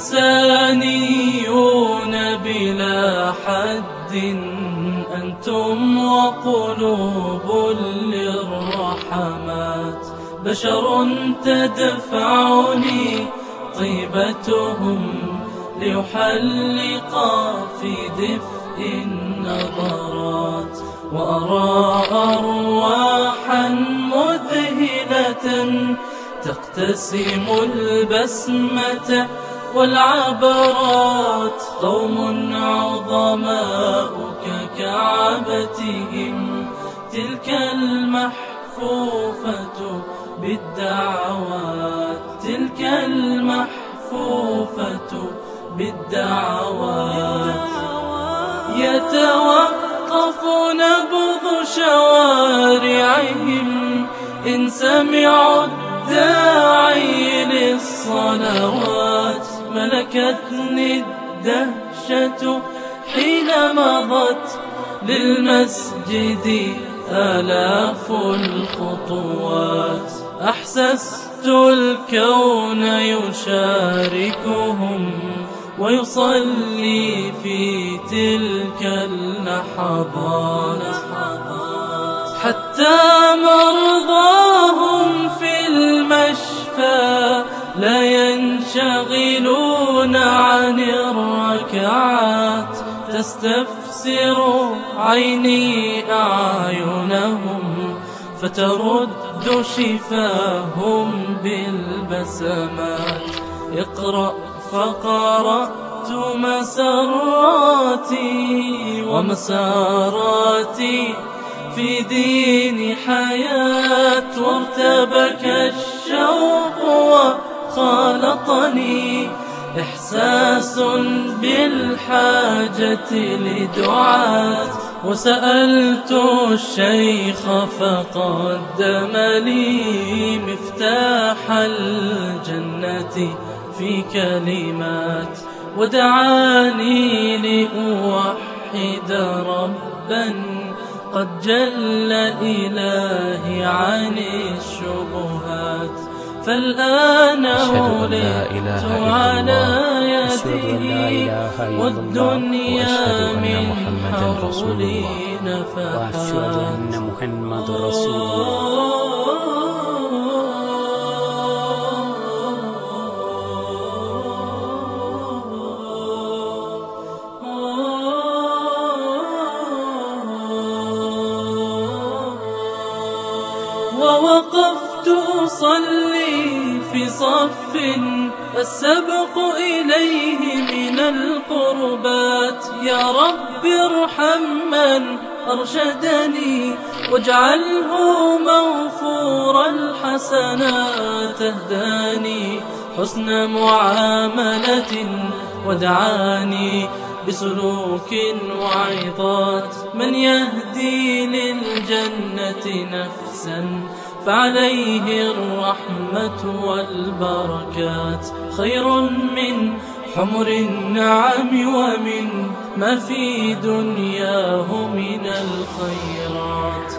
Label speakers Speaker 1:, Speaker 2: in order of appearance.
Speaker 1: إنسانيون بلا حد أنتم وقلوب للرحمات. بشر تدفعني طيبتهم ليحلق في دفء النظرات. وأرى أرواحا مذهلة تقتسم البسمة والعبرات قوم عظماء ككعبتهم تلك المحفوفة بالدعوات. تلك المحفوفة بالدعوات. يتوقف نبض شوارعهم. إن سمعوا الداعي للصلوات. ملكتني الدهشة حين مضت للمسجد آلاف الخطوات. أحسست الكون يشاركهم ويصلي في تلك اللحظات لا ينشغلون عن الركعات تستفسر عيني أعينهم فترد شفاهم بالبسمات اقرأ فقرأت مسراتي ومساراتي في دين حياة وارتبك الشوق وخالطني إحساس بالحاجة لدعاة. وسألت الشيخ فقدم لي مفتاح الجنة في كلمات ودعاني لأوحد ربا قد جل إلهي عن الشبهات. فالآن ولدت على يده والدنيا من حولي نفحات
Speaker 2: وأشهد أن محمد رسول الله.
Speaker 1: ووقفت أصلي في صف السبق إليه من القربات. يا رب ارحم من أرشدني واجعله موفور الحسنات. اهداني حسن معاملة ودعاني بسلوك وعظات. من يهدي للجنة نفسا فعليه الرحمة والبركات. خير من حمر النعم ومن ما في دنياه من الخيرات.